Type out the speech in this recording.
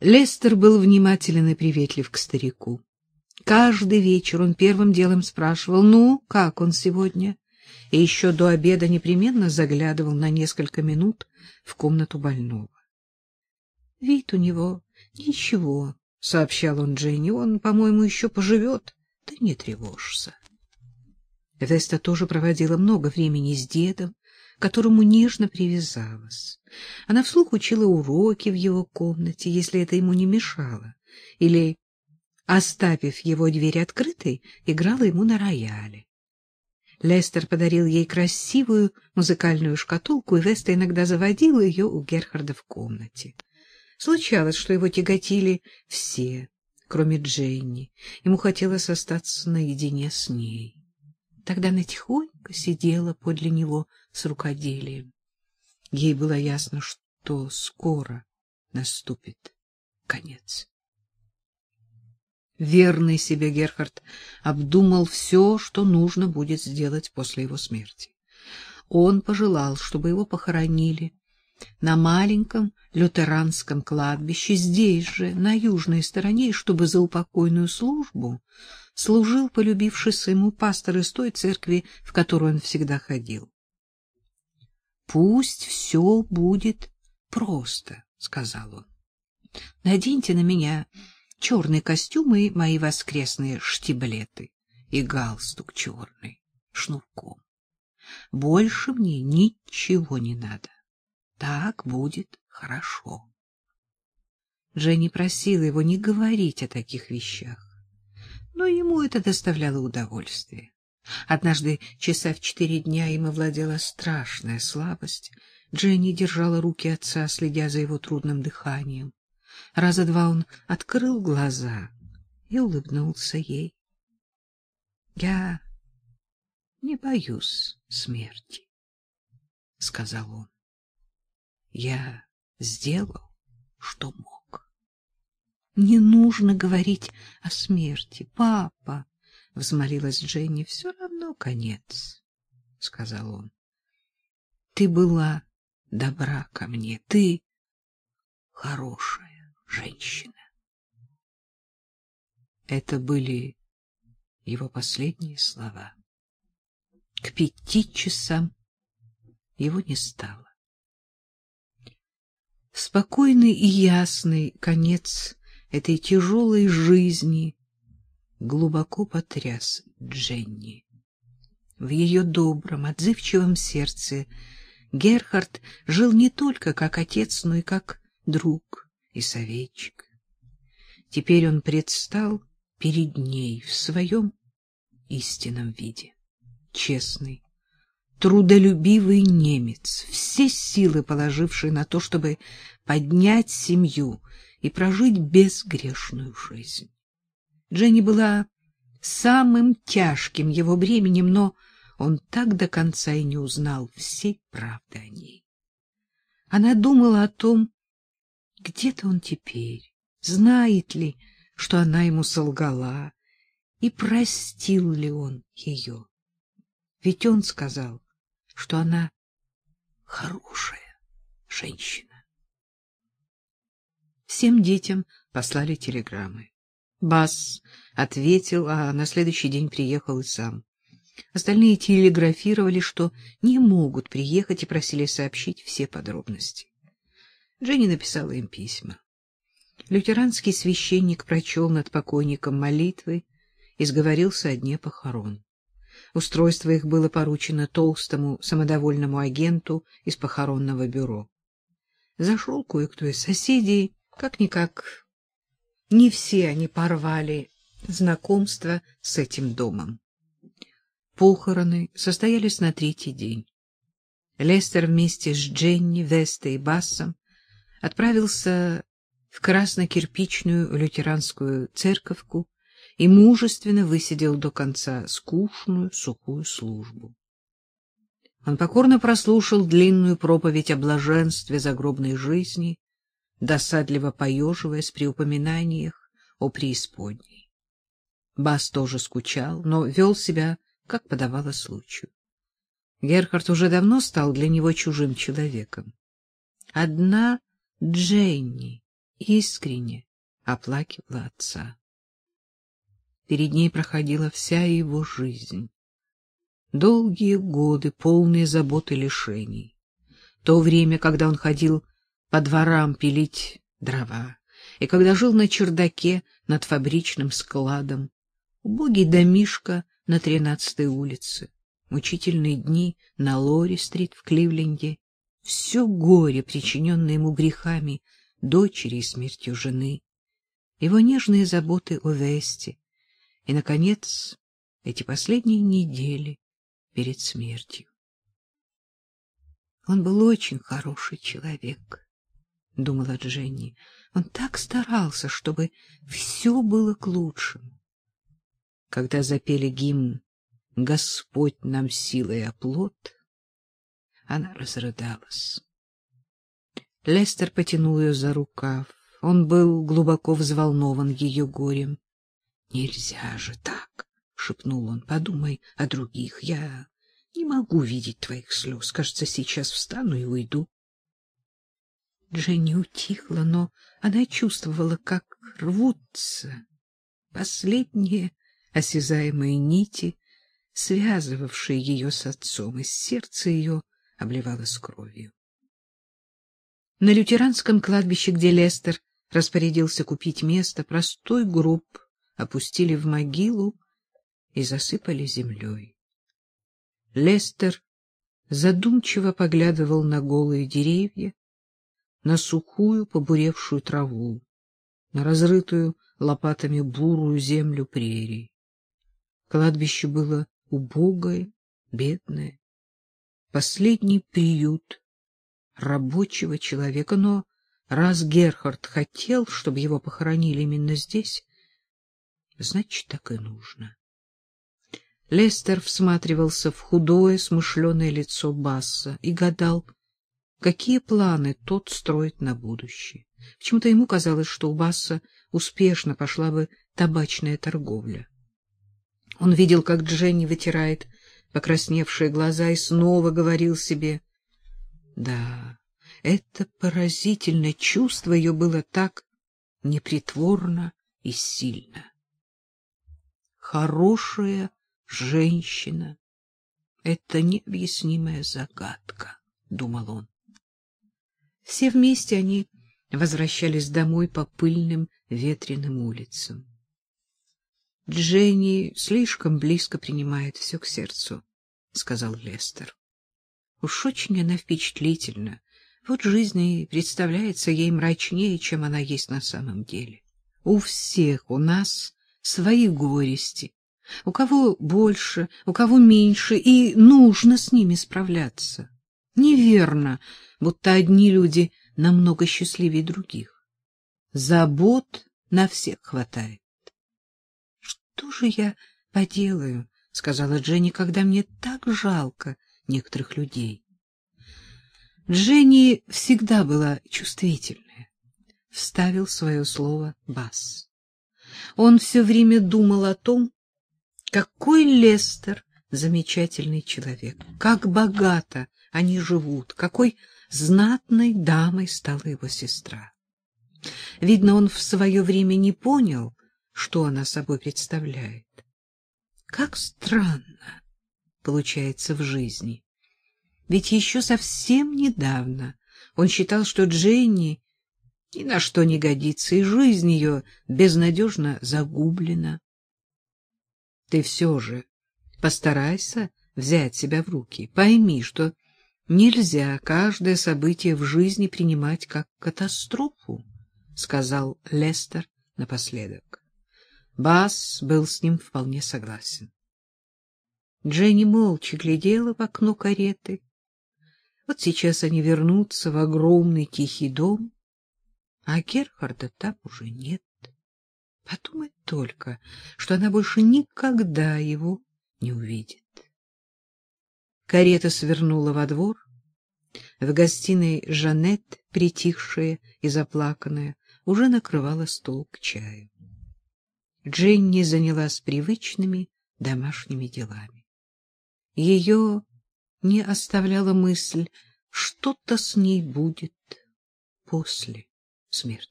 Лестер был внимателен и приветлив к старику. Каждый вечер он первым делом спрашивал, ну, как он сегодня, и еще до обеда непременно заглядывал на несколько минут в комнату больного. Вид у него ничего, — сообщал он Дженни, — он, по-моему, еще поживет. Ты не тревожься. Веста тоже проводила много времени с дедом, которому нежно привязалась. Она вслух учила уроки в его комнате, если это ему не мешало, или, оставив его дверь открытой, играла ему на рояле. Лестер подарил ей красивую музыкальную шкатулку, и Веста иногда заводила ее у Герхарда в комнате. Случалось, что его тяготили все, кроме Дженни. Ему хотелось остаться наедине с ней. Тогда она тихонько сидела подле него с рукоделием. Ей было ясно, что скоро наступит конец. Верный себе Герхард обдумал все, что нужно будет сделать после его смерти. Он пожелал, чтобы его похоронили на маленьком лютеранском кладбище здесь же, на южной стороне, чтобы за упокойную службу служил полюбившийся ему пастор из той церкви, в которую он всегда ходил. «Пусть все будет просто», — сказал он. «Наденьте на меня черный костюм и мои воскресные штиблеты и галстук черный шнурком. Больше мне ничего не надо. Так будет хорошо. Женя просила его не говорить о таких вещах, но ему это доставляло удовольствие. Однажды, часа в четыре дня, им овладела страшная слабость. Дженни держала руки отца, следя за его трудным дыханием. Раза два он открыл глаза и улыбнулся ей. — Я не боюсь смерти, — сказал он. Я сделал, что мог. — Не нужно говорить о смерти, папа, — взмолилась Дженни. — Все равно конец, — сказал он. — Ты была добра ко мне, ты хорошая женщина. Это были его последние слова. К пяти часам его не стало. Спокойный и ясный конец этой тяжелой жизни глубоко потряс Дженни. В ее добром, отзывчивом сердце Герхард жил не только как отец, но и как друг и советчик. Теперь он предстал перед ней в своем истинном виде, честный, трудолюбивый немец, все силы положивший на то, чтобы поднять семью и прожить безгрешную жизнь. Дженни была самым тяжким его бременем, но он так до конца и не узнал всей правды о ней. Она думала о том, где-то он теперь, знает ли, что она ему солгала, и простил ли он ее. Ведь он сказал, что она хорошая женщина. Всем детям послали телеграммы. Бас ответил, а на следующий день приехал и сам. Остальные телеграфировали, что не могут приехать и просили сообщить все подробности. Дженни написала им письма. Лютеранский священник прочел над покойником молитвы и сговорился о дне похорон. Устройство их было поручено толстому самодовольному агенту из похоронного бюро. Зашел кое-кто из соседей, как-никак. Не все они порвали знакомство с этим домом. Похороны состоялись на третий день. Лестер вместе с Дженни, Вестой и Бассом отправился в красно-кирпичную лютеранскую церковку, и мужественно высидел до конца скучную сухую службу. Он покорно прослушал длинную проповедь о блаженстве загробной жизни, досадливо поеживаясь при упоминаниях о преисподней. Бас тоже скучал, но вел себя, как подавало случаю. Герхард уже давно стал для него чужим человеком. Одна Дженни искренне оплакивала отца. Перед ней проходила вся его жизнь. Долгие годы, полные забот и лишений. То время, когда он ходил по дворам пилить дрова, и когда жил на чердаке над фабричным складом, убогий домишка на тринадцатой улице, мучительные дни на Лори-стрит в Кливленде, все горе, причиненное ему грехами дочери и смертью жены, его нежные заботы о Весте и, наконец, эти последние недели перед смертью. Он был очень хороший человек, думала Дженни. Он так старался, чтобы все было к лучшему. Когда запели гимн «Господь нам силой оплот», она разрыдалась. Лестер потянул ее за рукав. Он был глубоко взволнован ее горем. — Нельзя же так, — шепнул он. — Подумай о других. Я не могу видеть твоих слез. Кажется, сейчас встану и уйду. Дженни утихла, но она чувствовала, как рвутся последние осязаемые нити, связывавшие ее с отцом, и сердце ее обливалось кровью. На лютеранском кладбище, где Лестер распорядился купить место, простой гроб опустили в могилу и засыпали землей. Лестер задумчиво поглядывал на голые деревья, на сухую побуревшую траву, на разрытую лопатами бурую землю прерий. Кладбище было убогое, бедное, последний приют рабочего человека, но раз Герхард хотел, чтобы его похоронили именно здесь, значит, так и нужно. Лестер всматривался в худое, смышленое лицо Басса и гадал, какие планы тот строит на будущее. Почему-то ему казалось, что у Басса успешно пошла бы табачная торговля. Он видел, как Дженни вытирает покрасневшие глаза и снова говорил себе, да, это поразительное чувство ее было так непритворно и сильно. Хорошая женщина — это необъяснимая загадка, — думал он. Все вместе они возвращались домой по пыльным ветреным улицам. Дженни слишком близко принимает все к сердцу, — сказал Лестер. Уж очень она впечатлительна. Вот жизнь и представляется ей мрачнее, чем она есть на самом деле. У всех у нас свои горести. У кого больше, у кого меньше, и нужно с ними справляться. Неверно, будто одни люди намного счастливее других. Забот на всех хватает. — Что же я поделаю, — сказала Дженни, — когда мне так жалко некоторых людей. Дженни всегда была чувствительная. Вставил свое слово Бас. Он все время думал о том, какой Лестер замечательный человек, как богато они живут, какой знатной дамой стала его сестра. Видно, он в свое время не понял, что она собой представляет. Как странно получается в жизни. Ведь еще совсем недавно он считал, что Дженни ни на что не годится, и жизнь ее безнадежно загублена. Ты все же постарайся взять себя в руки. Пойми, что нельзя каждое событие в жизни принимать как катастрофу, — сказал Лестер напоследок. Бас был с ним вполне согласен. Дженни молча глядела в окно кареты. Вот сейчас они вернутся в огромный тихий дом, а Герхарда там уже нет. Подумать только, что она больше никогда его не увидит. Карета свернула во двор. В гостиной Жанет, притихшая и заплаканная, уже накрывала стол к чаю. Дженни занялась привычными домашними делами. Ее не оставляла мысль, что-то с ней будет после смерти.